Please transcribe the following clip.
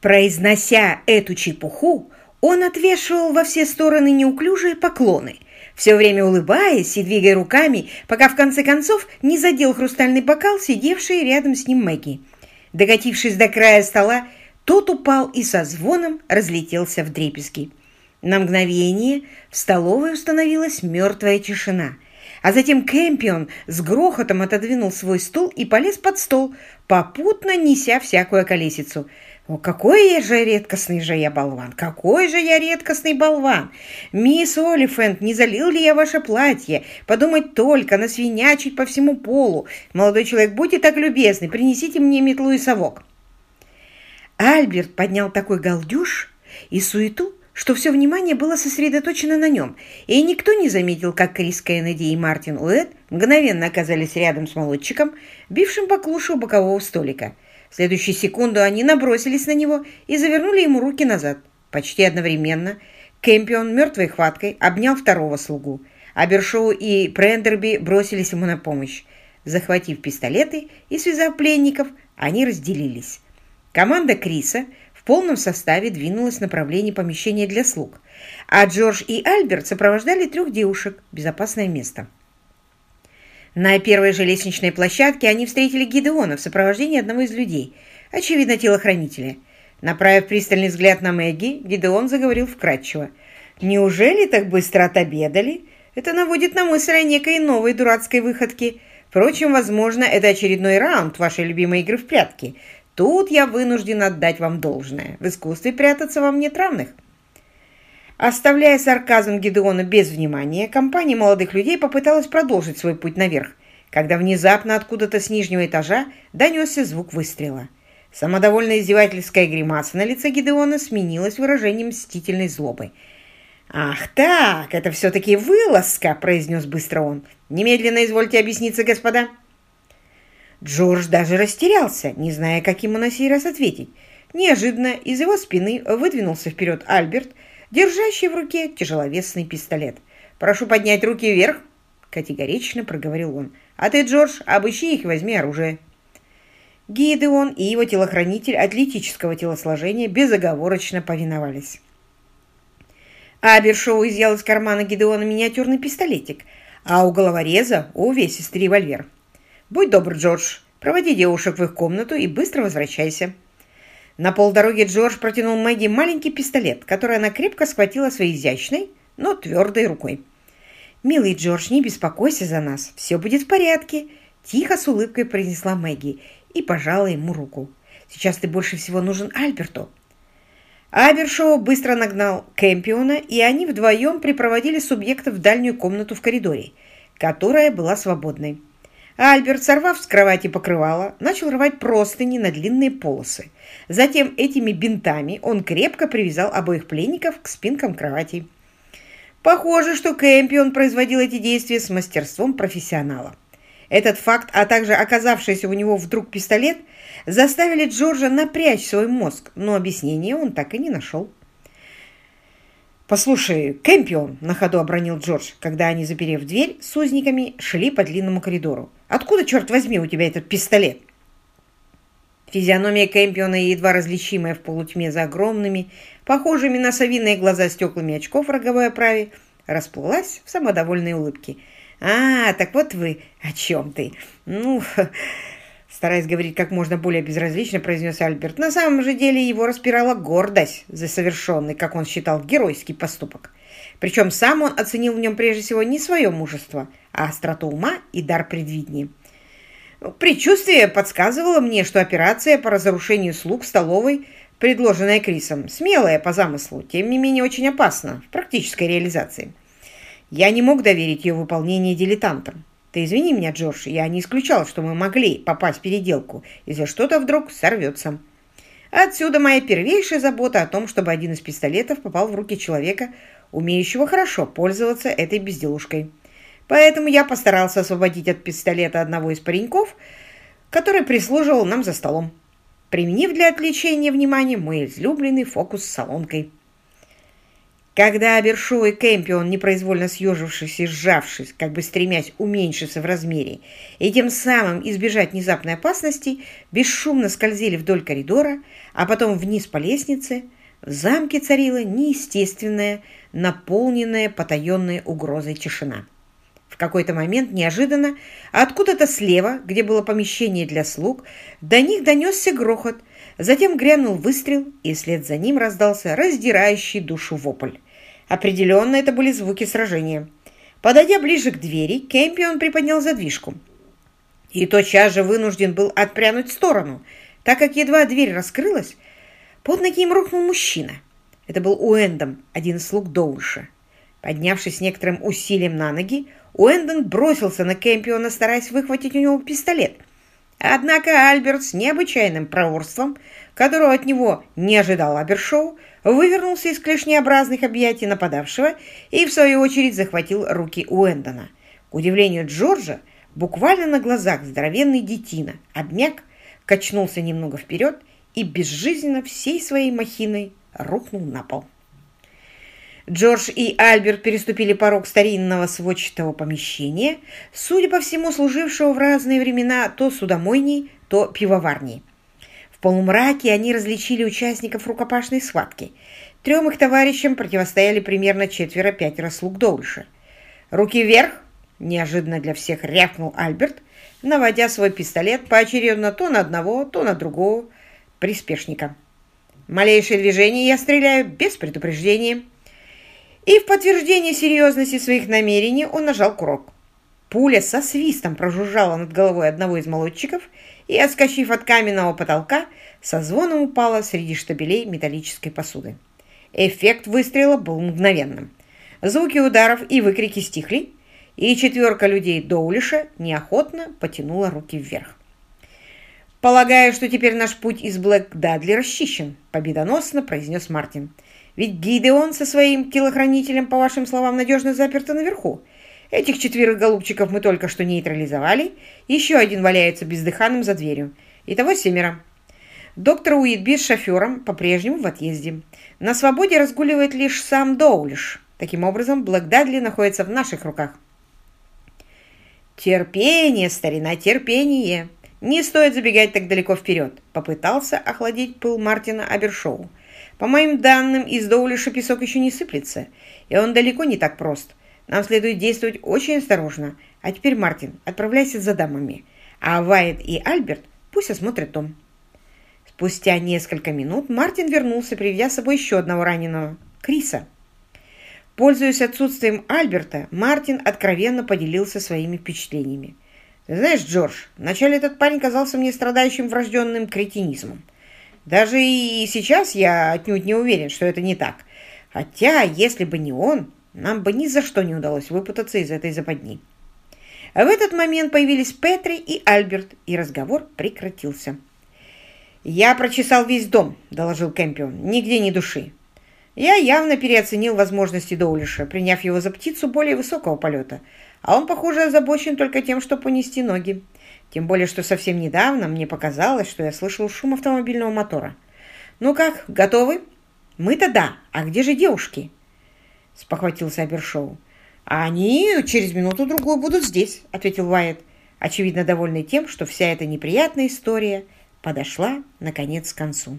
Произнося эту чепуху, он отвешивал во все стороны неуклюжие поклоны, все время улыбаясь и двигая руками, пока в конце концов не задел хрустальный бокал, сидевший рядом с ним Мэгги. Докатившись до края стола, тот упал и со звоном разлетелся в дребезги. На мгновение в столовой установилась мертвая тишина, а затем Кэмпион с грохотом отодвинул свой стул и полез под стол, попутно неся всякую колесицу – о, какой же редкостный же я болван! Какой же я редкостный болван! Мисс Олифант, не залил ли я ваше платье? Подумать только, насвинячить по всему полу. Молодой человек, будьте так любезны, принесите мне метлу и совок. Альберт поднял такой галдеж и суету, что все внимание было сосредоточено на нем, и никто не заметил, как Крис Кеннеди и Мартин Уэд мгновенно оказались рядом с молодчиком, бившим по клушу бокового столика – в следующую секунду они набросились на него и завернули ему руки назад. Почти одновременно Кэмпион мертвой хваткой обнял второго слугу, а Бершоу и Прендерби бросились ему на помощь. Захватив пистолеты и связав пленников, они разделились. Команда Криса в полном составе двинулась в направлении помещения для слуг, а Джордж и Альберт сопровождали трех девушек в безопасное место. На первой же лестничной площадке они встретили Гидеона в сопровождении одного из людей, очевидно, телохранителя. Направив пристальный взгляд на Мэгги, Гидеон заговорил вкратчиво. «Неужели так быстро отобедали? Это наводит на мысль о некой новой дурацкой выходке. Впрочем, возможно, это очередной раунд вашей любимой игры в прятки. Тут я вынужден отдать вам должное. В искусстве прятаться вам нет равных». Оставляя сарказм Гидеона без внимания, компания молодых людей попыталась продолжить свой путь наверх, когда внезапно откуда-то с нижнего этажа донесся звук выстрела. Самодовольная издевательская гримаса на лице Гидеона сменилась выражением мстительной злобы. «Ах так, это все-таки вылазка!» – произнес быстро он. «Немедленно извольте объясниться, господа!» Джордж даже растерялся, не зная, как ему на сей раз ответить. Неожиданно из его спины выдвинулся вперед Альберт – держащий в руке тяжеловесный пистолет. «Прошу поднять руки вверх!» — категорично проговорил он. «А ты, Джордж, обыщи их и возьми оружие». Гидеон и его телохранитель атлетического телосложения безоговорочно повиновались. Абершоу изъял из кармана Гидеона миниатюрный пистолетик, а у головореза увесистый револьвер. «Будь добр, Джордж, проводи девушек в их комнату и быстро возвращайся». На полдороги Джордж протянул Мэгги маленький пистолет, который она крепко схватила своей изящной, но твердой рукой. «Милый Джордж, не беспокойся за нас, все будет в порядке», – тихо с улыбкой произнесла Мэгги и пожала ему руку. «Сейчас ты больше всего нужен Альберту». Абершоу быстро нагнал Кэмпиона, и они вдвоем припроводили субъекта в дальнюю комнату в коридоре, которая была свободной. Альберт, сорвав с кровати покрывало, начал рвать простыни на длинные полосы. Затем этими бинтами он крепко привязал обоих пленников к спинкам кровати. Похоже, что Кэмпион производил эти действия с мастерством профессионала. Этот факт, а также оказавшийся у него вдруг пистолет, заставили Джорджа напрячь свой мозг, но объяснения он так и не нашел. «Послушай, Кэмпион!» – на ходу обронил Джордж, когда они, заперев дверь, с узниками шли по длинному коридору. «Откуда, черт возьми, у тебя этот пистолет?» Физиономия Кэмпиона, едва различимая в полутьме за огромными, похожими на совиные глаза стеклами очков в роговой оправе, расплылась в самодовольной улыбке. «А, так вот вы о чем ты! Ну, стараясь говорить как можно более безразлично, произнес Альберт. На самом же деле его распирала гордость за совершенный, как он считал, геройский поступок. Причем сам он оценил в нем прежде всего не свое мужество, а остроту ума и дар предвидения. Предчувствие подсказывало мне, что операция по разрушению слуг столовой, предложенная Крисом, смелая по замыслу, тем не менее очень опасна в практической реализации. Я не мог доверить ее выполнение дилетантам. Ты извини меня, Джордж, я не исключал, что мы могли попасть в переделку, если что-то вдруг сорвется. Отсюда моя первейшая забота о том, чтобы один из пистолетов попал в руки человека, умеющего хорошо пользоваться этой безделушкой. Поэтому я постарался освободить от пистолета одного из пареньков, который прислуживал нам за столом, применив для отвлечения внимания мой излюбленный фокус с солонкой. Когда Абершоу и Кэмпион, непроизвольно съежившись и сжавшись, как бы стремясь уменьшиться в размере и тем самым избежать внезапной опасности, бесшумно скользили вдоль коридора, а потом вниз по лестнице, в замке царила неестественная, наполненная потаенной угрозой тишина. В какой-то момент неожиданно откуда-то слева, где было помещение для слуг, до них донесся грохот, затем грянул выстрел, и вслед за ним раздался раздирающий душу вопль. Определенно, это были звуки сражения. Подойдя ближе к двери, Кемпион приподнял задвижку. И тотчас же вынужден был отпрянуть в сторону, так как едва дверь раскрылась, под ноги им рухнул мужчина. Это был Уэндом, один слуг Доуша. Поднявшись некоторым усилием на ноги, Уэндон бросился на Кемпиона, стараясь выхватить у него пистолет. Однако Альберт с необычайным проворством, которого от него не ожидал Абершоу, вывернулся из клешнеобразных объятий нападавшего и, в свою очередь, захватил руки Уэндона. К удивлению Джорджа, буквально на глазах здоровенный детина обмяк, качнулся немного вперед и безжизненно всей своей махиной рухнул на пол. Джордж и Альберт переступили порог старинного сводчатого помещения, судя по всему, служившего в разные времена то судомойней, то пивоварней. В полумраке они различили участников рукопашной схватки. Трем их товарищам противостояли примерно четверо-пятеро слуг Доульша. «Руки вверх!» – неожиданно для всех рявкнул Альберт, наводя свой пистолет поочередно то на одного, то на другого приспешника. «Малейшее движение я стреляю без предупреждения». И в подтверждение серьезности своих намерений он нажал курок. Пуля со свистом прожужжала над головой одного из молодчиков и, отскочив от каменного потолка, со звоном упала среди штабелей металлической посуды. Эффект выстрела был мгновенным. Звуки ударов и выкрики стихли, и четверка людей Доулиша неохотно потянула руки вверх. «Полагаю, что теперь наш путь из Блэк Дадли расчищен», — победоносно произнес Мартин. «Ведь Гидеон со своим телохранителем, по вашим словам, надежно заперты наверху. Этих четверых голубчиков мы только что нейтрализовали. Еще один валяется бездыханным за дверью. Итого семеро. Доктор Уитби с шофером по-прежнему в отъезде. На свободе разгуливает лишь сам Доулиш. Таким образом, Блэк Дадли находится в наших руках. «Терпение, старина, терпение! Не стоит забегать так далеко вперед!» Попытался охладить пыл Мартина Абершоу. «По моим данным, из Доулиша песок еще не сыплется, и он далеко не так прост. Нам следует действовать очень осторожно. А теперь, Мартин, отправляйся за дамами. А Вайт и Альберт пусть осмотрят дом. Спустя несколько минут Мартин вернулся, приведя с собой еще одного раненого – Криса. Пользуясь отсутствием Альберта, Мартин откровенно поделился своими впечатлениями. знаешь, Джордж, вначале этот парень казался мне страдающим врожденным кретинизмом. Даже и сейчас я отнюдь не уверен, что это не так. Хотя, если бы не он, нам бы ни за что не удалось выпутаться из этой западни. В этот момент появились Петри и Альберт, и разговор прекратился. «Я прочесал весь дом», — доложил Кэмпион. «Нигде ни души. Я явно переоценил возможности Доулиша, приняв его за птицу более высокого полета, а он, похоже, озабочен только тем, чтобы понести ноги. Тем более, что совсем недавно мне показалось, что я слышал шум автомобильного мотора. Ну как, готовы? Мы-то да, а где же девушки?» — спохватился Абершоу. «А они через минуту-другую будут здесь», — ответил Уайт, очевидно довольный тем, что вся эта неприятная история подошла, наконец, к концу.